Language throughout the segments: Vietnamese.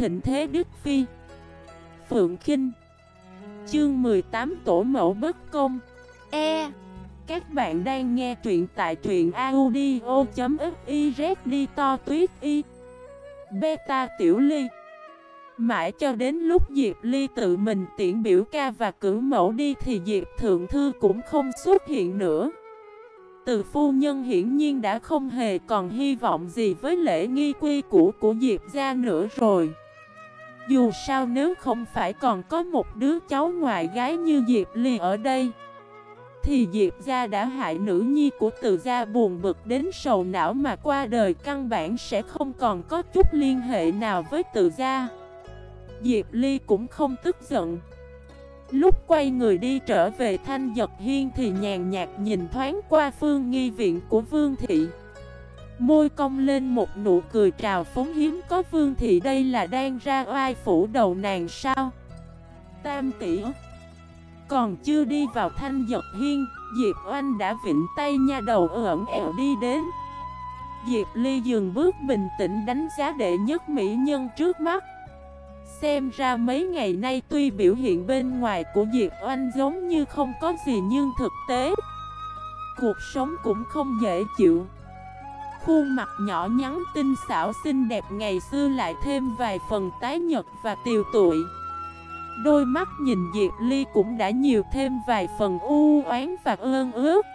thịnh thế Đức Phi. Phượng Kinh. Chương 18 Tổ mẫu bất công. E. Các bạn đang nghe truyện tại truyện audio.xyz đi to tuyết y Beta Tiểu Ly. Mãi cho đến lúc Diệp Ly tự mình tiễn biểu ca và cử mẫu đi thì Diệp Thượng Thư cũng không xuất hiện nữa. Từ phu nhân hiển nhiên đã không hề còn hy vọng gì với lễ nghi quy củ của Diệp gia nữa rồi. Dù sao nếu không phải còn có một đứa cháu ngoại gái như Diệp Ly ở đây, Thì Diệp gia đã hại nữ nhi của từ gia buồn bực đến sầu não mà qua đời căn bản sẽ không còn có chút liên hệ nào với từ gia. Diệp Ly cũng không tức giận. Lúc quay người đi trở về thanh giật hiên thì nhàn nhạt nhìn thoáng qua phương nghi viện của Vương Thị. Môi cong lên một nụ cười trào phóng hiếm có Vương Thị đây là đang ra oai phủ đầu nàng sao? Tam tỷ. Còn chưa đi vào thanh giật hiên, Diệp Oanh đã vịnh tay nha đầu ẩn ẹo đi đến. Diệp Ly dừng bước bình tĩnh đánh giá đệ nhất mỹ nhân trước mắt. Xem ra mấy ngày nay tuy biểu hiện bên ngoài của Diệp Oanh giống như không có gì nhưng thực tế, Cuộc sống cũng không dễ chịu. Khuôn mặt nhỏ nhắn tinh xảo xinh đẹp ngày xưa lại thêm vài phần tái nhật và tiều tụi. Đôi mắt nhìn Diệp Ly cũng đã nhiều thêm vài phần u oán và ơn ước.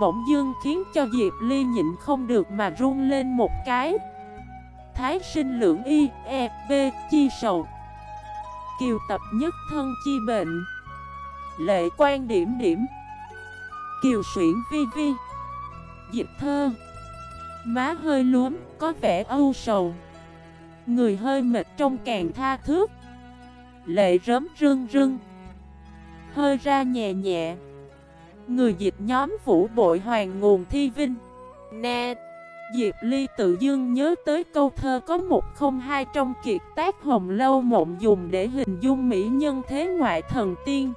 Bỗng dương khiến cho Diệp Ly nhịn không được mà run lên một cái. Thái sinh lượng y, e, b, chi sầu. Kiều tập nhất thân chi bệnh. Lệ quan điểm điểm. Kiều suyễn vi vi. Diệp thơ. Má hơi luống, có vẻ âu sầu. Người hơi mệt trong càng tha thước. Lệ rớm rưng rưng. Hơi ra nhẹ nhẹ. Người dịch nhóm vũ bội hoàng nguồn thi vinh. Nè Diệp Ly tự dưng nhớ tới câu thơ có một không hai trong kiệt tác hồng lâu mộng dùng để hình dung mỹ nhân thế ngoại thần tiên.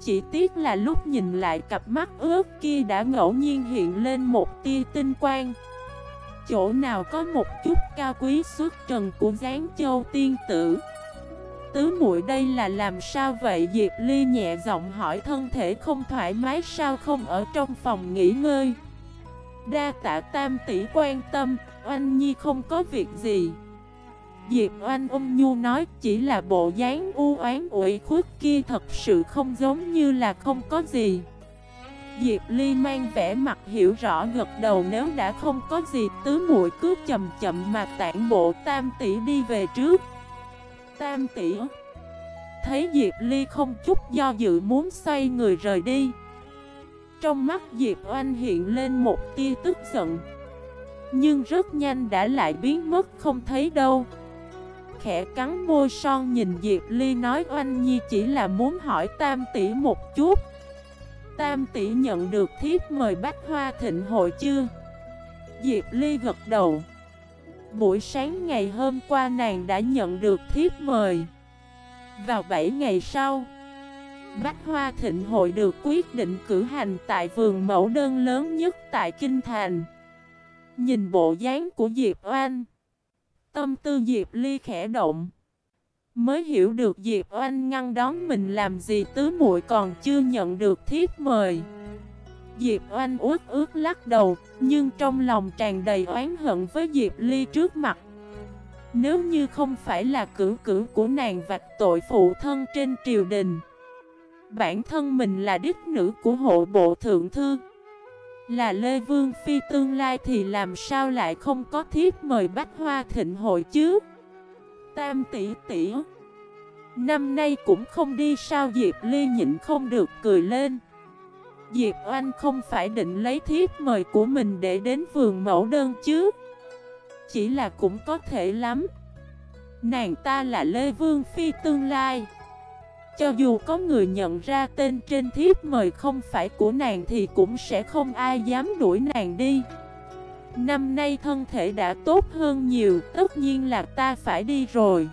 Chỉ tiếc là lúc nhìn lại cặp mắt ướt kia đã ngẫu nhiên hiện lên một tia tinh quang. Chỗ nào có một chút cao quý xuất trần của dáng châu tiên tử. Tứ muội đây là làm sao vậy Diệp Ly nhẹ giọng hỏi thân thể không thoải mái sao không ở trong phòng nghỉ ngơi. Đa tạ tam tỷ quan tâm, anh nhi không có việc gì Diệp oanh ôm nhu nói, chỉ là bộ dáng u oán ủy khuất kia thật sự không giống như là không có gì. Diệp Ly mang vẻ mặt hiểu rõ gật đầu, nếu đã không có gì, tứ muội cứ chậm chậm mà tản bộ tam tỷ đi về trước. Tam tỷ Thấy Diệp Ly không chút do dự muốn xoay người rời đi. Trong mắt Diệp Oanh hiện lên một tia tức giận, Nhưng rất nhanh đã lại biến mất không thấy đâu. Khẽ cắn môi son nhìn Diệp Ly nói Oanh Nhi chỉ là muốn hỏi Tam tỷ một chút Tam tỷ nhận được thiếp mời Bách Hoa Thịnh hội chưa? Diệp Ly gật đầu Buổi sáng ngày hôm qua nàng đã nhận được thiếp mời Vào 7 ngày sau Bách Hoa Thịnh Hội được quyết định cử hành tại vườn mẫu đơn lớn nhất tại Kinh Thành. Nhìn bộ dáng của Diệp Oanh, tâm tư Diệp Ly khẽ động. Mới hiểu được Diệp Oanh ngăn đón mình làm gì tứ muội còn chưa nhận được thiếp mời. Diệp Oanh ướt ướt lắc đầu, nhưng trong lòng tràn đầy oán hận với Diệp Ly trước mặt. Nếu như không phải là cử cử của nàng vạch tội phụ thân trên triều đình Bản thân mình là đích nữ của hộ bộ thượng thư là Lê Vương Phi tương lai thì làm sao lại không có thiếp mời Bách Hoa thịnh hội chứ? Tam tỷ tỷ, Năm nay cũng không đi sao Diệp Ly nhịn không được cười lên. Diệp Oanh không phải định lấy thiếp mời của mình để đến vườn mẫu đơn chứ? Chỉ là cũng có thể lắm. Nàng ta là Lê Vương Phi tương lai cho dù có người nhận ra tên trên thiếp mời không phải của nàng thì cũng sẽ không ai dám đuổi nàng đi. Năm nay thân thể đã tốt hơn nhiều, tất nhiên là ta phải đi rồi.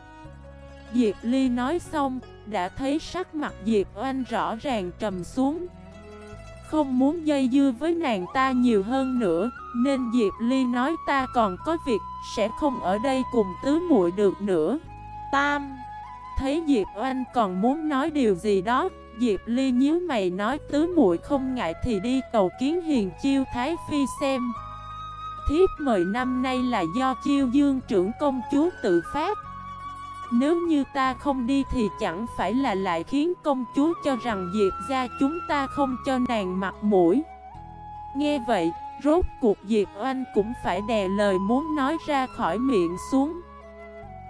Diệp Ly nói xong, đã thấy sắc mặt Diệp Oanh rõ ràng trầm xuống. Không muốn dây dưa với nàng ta nhiều hơn nữa, nên Diệp Ly nói ta còn có việc, sẽ không ở đây cùng tứ muội được nữa. Tam Thấy Diệp Oanh còn muốn nói điều gì đó, Diệp Ly nhíu mày nói tứ muội không ngại thì đi cầu kiến hiền chiêu Thái Phi xem. Thiếp mời năm nay là do chiêu dương trưởng công chúa tự phát. Nếu như ta không đi thì chẳng phải là lại khiến công chúa cho rằng Diệp ra chúng ta không cho nàng mặt mũi. Nghe vậy, rốt cuộc Diệp Oanh cũng phải đè lời muốn nói ra khỏi miệng xuống.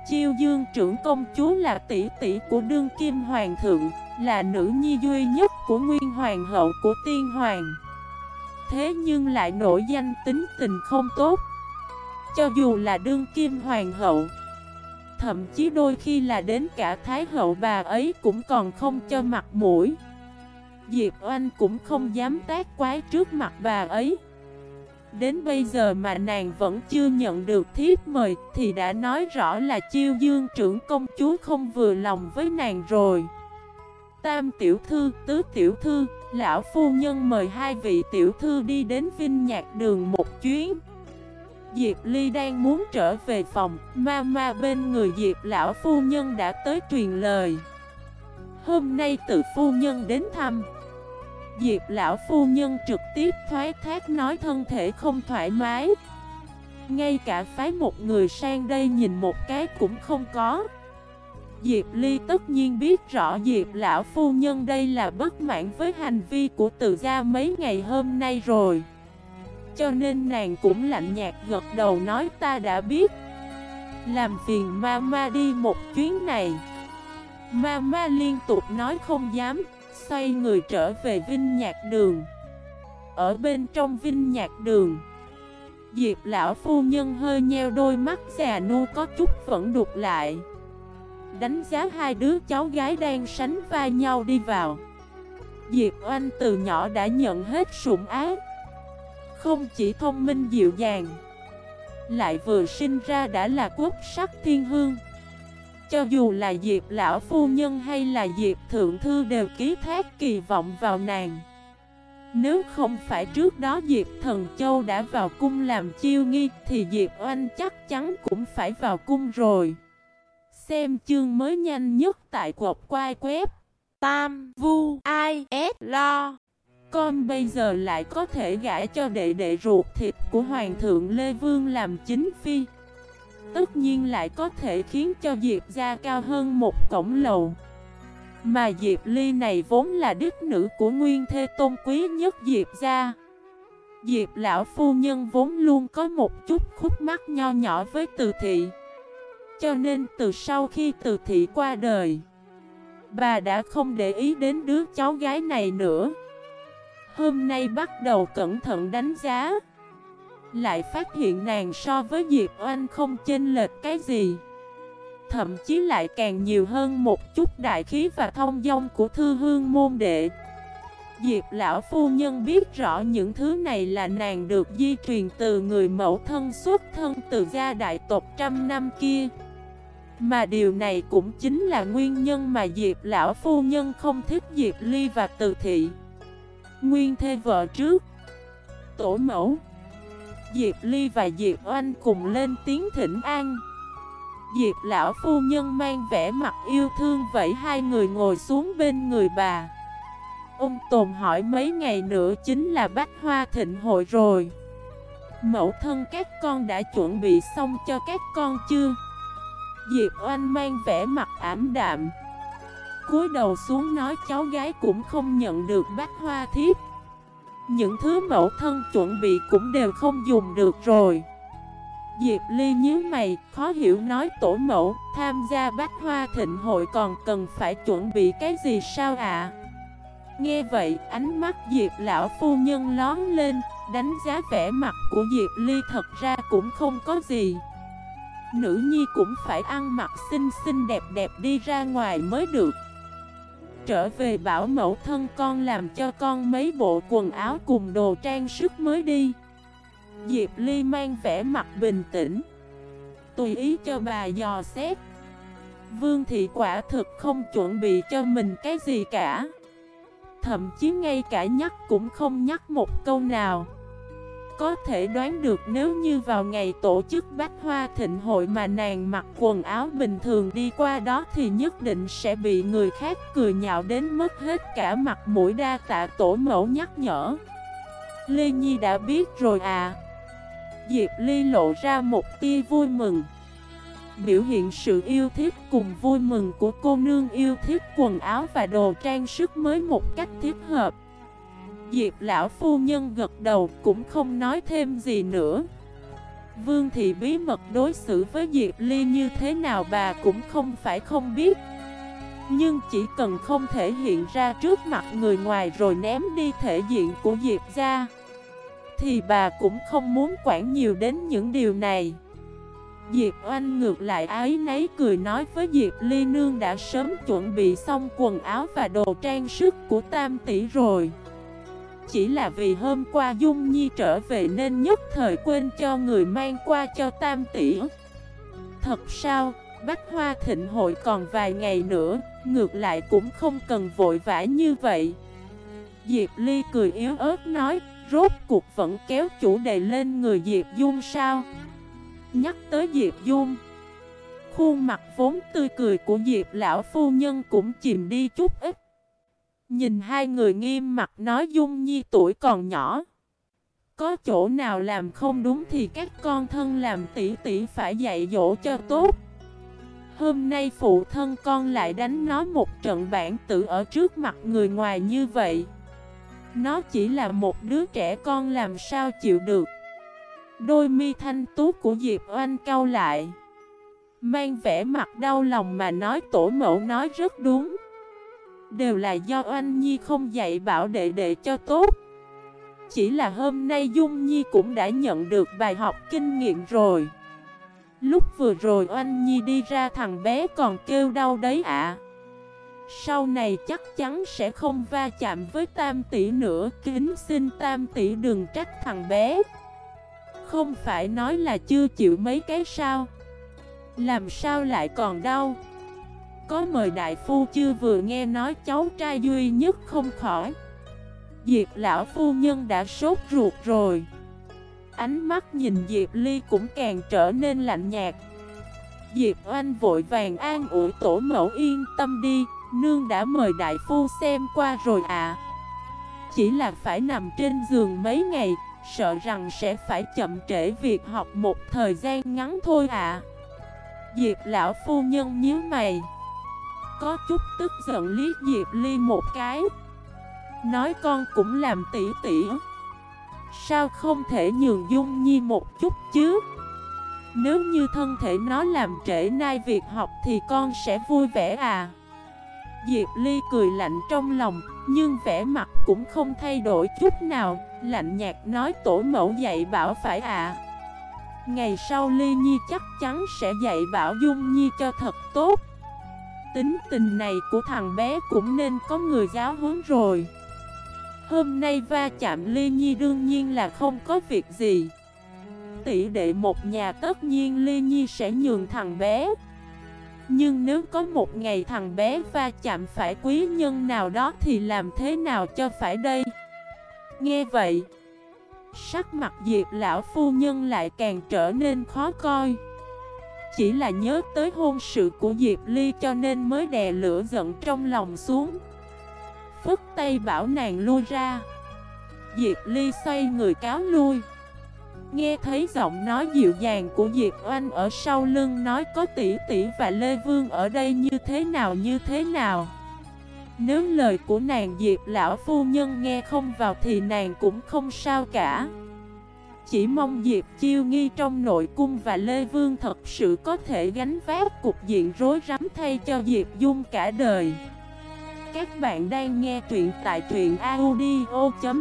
Chiêu dương trưởng công chúa là tỷ tỷ của đương kim hoàng thượng, là nữ nhi duy nhất của nguyên hoàng hậu của tiên hoàng. Thế nhưng lại nổi danh tính tình không tốt. Cho dù là đương kim hoàng hậu, thậm chí đôi khi là đến cả thái hậu bà ấy cũng còn không cho mặt mũi. Diệp Oanh cũng không dám tác quái trước mặt bà ấy. Đến bây giờ mà nàng vẫn chưa nhận được thiếp mời Thì đã nói rõ là chiêu dương trưởng công chúa không vừa lòng với nàng rồi. Tam tiểu thư, tứ tiểu thư, lão phu nhân mời hai vị tiểu thư đi đến Vinh Nhạc Đường một chuyến. Diệp Ly đang muốn trở về phòng, ma ma bên người Diệp lão phu nhân đã tới truyền lời. Hôm nay tự phu nhân đến thăm Diệp lão phu nhân trực tiếp thoái thác nói thân thể không thoải mái. Ngay cả phái một người sang đây nhìn một cái cũng không có. Diệp Ly tất nhiên biết rõ Diệp lão phu nhân đây là bất mãn với hành vi của từ gia mấy ngày hôm nay rồi. Cho nên nàng cũng lạnh nhạt gật đầu nói ta đã biết. Làm phiền ma ma đi một chuyến này. Ma ma liên tục nói không dám xoay người trở về Vinh Nhạc Đường. Ở bên trong Vinh Nhạc Đường, Diệp lão phu nhân hơi nheo đôi mắt, già nu có chút vẫn đục lại. Đánh giá hai đứa cháu gái đang sánh vai nhau đi vào. Diệp Oanh từ nhỏ đã nhận hết sủng ác Không chỉ thông minh dịu dàng, Lại vừa sinh ra đã là quốc sắc thiên hương cho dù là Diệp Lão Phu Nhân hay là Diệp Thượng Thư đều ký thác kỳ vọng vào nàng. Nếu không phải trước đó Diệp Thần Châu đã vào cung làm chiêu nghi, Thì Diệp Oanh chắc chắn cũng phải vào cung rồi. Xem chương mới nhanh nhất tại cột quai web Tam Vu Ai S Lo Con bây giờ lại có thể gãi cho đệ đệ ruột thịt của Hoàng thượng Lê Vương làm chính phi. Tất nhiên lại có thể khiến cho Diệp gia cao hơn một cổng lầu. Mà Diệp Ly này vốn là đích nữ của nguyên thê tôn quý nhất Diệp gia. Diệp lão phu nhân vốn luôn có một chút khúc mắc nho nhỏ với từ thị. Cho nên từ sau khi từ thị qua đời, Bà đã không để ý đến đứa cháu gái này nữa. Hôm nay bắt đầu cẩn thận đánh giá lại phát hiện nàng so với Diệp Oanh không chênh lệch cái gì. Thậm chí lại càng nhiều hơn một chút đại khí và thông dong của thư hương môn đệ. Diệp lão phu nhân biết rõ những thứ này là nàng được di truyền từ người mẫu thân xuất thân từ gia đại tộc trăm năm kia. Mà điều này cũng chính là nguyên nhân mà Diệp lão phu nhân không thích Diệp Ly và Từ Thị. Nguyên thê vợ trước. Tổ mẫu. Diệp Ly và Diệp Oanh cùng lên tiếng thỉnh an. Diệp lão phu nhân mang vẻ mặt yêu thương vẫy hai người ngồi xuống bên người bà. Ông Tồn hỏi mấy ngày nữa chính là bách hoa thịnh hội rồi. Mẫu thân các con đã chuẩn bị xong cho các con chưa? Diệp Oanh mang vẻ mặt ảm đạm. Cúi đầu xuống nói cháu gái cũng không nhận được bách hoa thiếp những thứ mẫu thân chuẩn bị cũng đều không dùng được rồi Diệp Ly nhíu mày, khó hiểu nói tổ mẫu, tham gia bách hoa thịnh hội còn cần phải chuẩn bị cái gì sao ạ? Nghe vậy, ánh mắt Diệp lão phu nhân lón lên, đánh giá vẻ mặt của Diệp Ly thật ra cũng không có gì. Nữ nhi cũng phải ăn mặc xinh xinh đẹp đẹp đi ra ngoài mới được. Trở về bảo mẫu thân con làm cho con mấy bộ quần áo cùng đồ trang sức mới đi. Diệp Ly mang vẻ mặt bình tĩnh. Tùy ý cho bà dò xét. Vương thị quả thực không chuẩn bị cho mình cái gì cả. Thậm chí ngay cả nhắc cũng không nhắc một câu nào. Có thể đoán được nếu như vào ngày tổ chức bách hoa thịnh hội mà nàng mặc quần áo bình thường đi qua đó Thì nhất định sẽ bị người khác cười nhạo đến mất hết cả mặt mũi đa tạ tổ mẫu nhắc nhở. Lê Nhi đã biết rồi à. Diệp Ly lộ ra một tia vui mừng. Biểu hiện sự yêu thích cùng vui mừng của cô nương yêu thích quần áo và đồ trang sức mới một cách thiết hợp. Diệp lão phu nhân gật đầu, cũng không nói thêm gì nữa. Vương thị bí mật đối xử với Diệp Ly như thế nào bà cũng không phải không biết. Nhưng chỉ cần không thể hiện ra trước mặt người ngoài rồi ném đi thể diện của Diệp ra Thì bà cũng không muốn quản nhiều đến những điều này. Diệp Oanh ngược lại ái nấy cười nói với Diệp Ly, Nương đã sớm chuẩn bị xong quần áo và đồ trang sức của Tam Tỷ rồi. Chỉ là vì hôm qua Dung Nhi trở về nên nhất thời quên cho người mang qua cho Tam Tỷ Thật sao, Bách Hoa Thịnh Hội còn vài ngày nữa, ngược lại cũng không cần vội vã như vậy. Diệp Ly cười yếu ớt nói, rốt cuộc vẫn kéo chủ đề lên người Diệp Dung sao? Nhắc tới Diệp Dung Khuôn mặt vốn tươi cười của Diệp lão phu nhân cũng chìm đi chút ít. Nhìn hai người nghiêm mặt nói Dung Nhi tuổi còn nhỏ. Có chỗ nào làm không đúng thì các con thân làm tỷ tỷ phải dạy dỗ cho tốt. Hôm nay phụ thân con lại đánh nó một trận bản tử ở trước mặt người ngoài như vậy. Nó chỉ là một đứa trẻ con làm sao chịu được. Đôi mi thanh tú của Diệp Oanh cau lại. Mang vẻ mặt đau lòng mà nói tổ mẫu nói rất đúng. Đều là do anh Nhi không dạy bảo đệ đệ cho tốt. Chỉ là hôm nay Dung Nhi cũng đã nhận được bài học kinh nghiệm rồi. Lúc vừa rồi anh Nhi đi ra thằng bé còn kêu đau đấy ạ. Sau này chắc chắn sẽ không va chạm với Tam tỷ nữa, Kính xin Tam tỷ đừng trách thằng bé. Không phải nói là chưa chịu mấy cái sao? Làm sao lại còn đau? Có mời đại phu chưa vừa nghe nói cháu trai duy nhất không khỏi. Diệp lão phu nhân đã sốt ruột rồi. Ánh mắt nhìn Diệp Ly cũng càng trở nên lạnh nhạt. Diệp Oanh vội vàng an ủi tổ mẫu yên tâm đi, Nương đã mời đại phu xem qua rồi à Chỉ là phải nằm trên giường mấy ngày, Sợ rằng sẽ phải chậm trễ việc học một thời gian ngắn thôi ạ. À. Diệp lão phu nhân nhíu mày. Có chút tức giận liếc Diệp Ly một cái. Nói con cũng làm tỉ tỉ. Sao không thể nhường Dung Nhi một chút chứ? Nếu như thân thể nó làm trễ nay việc học thì con sẽ vui vẻ à? Diệp Ly cười lạnh trong lòng, Nhưng vẻ mặt cũng không thay đổi chút nào. Lạnh nhạt nói tổ mẫu dạy bảo phải ạ à. Ngày sau Ly Nhi chắc chắn sẽ dạy bảo Dung Nhi cho thật tốt. Tính tình này của thằng bé cũng nên có người giáo huấn rồi Hôm nay va chạm Ly Nhi đương nhiên là không có việc gì Tỷ đệ một nhà tất nhiên Ly Nhi sẽ nhường thằng bé nhưng nếu có một ngày thằng bé va chạm phải quý nhân nào đó thì làm thế nào cho phải đây? Nghe vậy, sắc mặt Diệp lão phu nhân lại càng trở nên khó coi. Chỉ là nhớ tới hôn sự của Diệp Ly cho nên mới đè lửa giận trong lòng xuống. Phức tay bảo nàng lui ra. Diệp Ly xoay người cáo lui. Nghe thấy giọng nói dịu dàng của Diệp Oanh ở sau lưng nói có tỷ tỷ và Lê Vương ở đây như thế nào, như thế nào Nếu lời của nàng Diệp lão phu nhân nghe không vào thì nàng cũng không sao cả chỉ mong Diệp chiêu nghi trong nội cung và Lê Vương thật sự có thể gánh vác cục diện rối rắm thay cho Diệp Dung cả đời. Các bạn đang nghe truyện tại truyện audio.fif